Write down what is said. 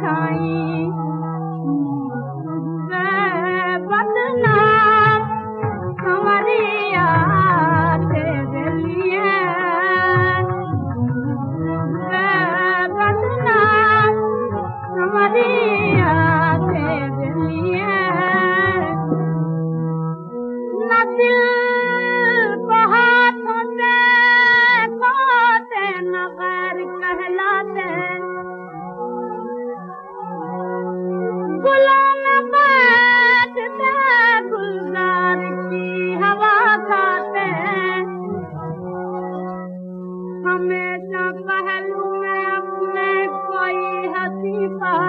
cair. पहलू में अपने कोई हसी पर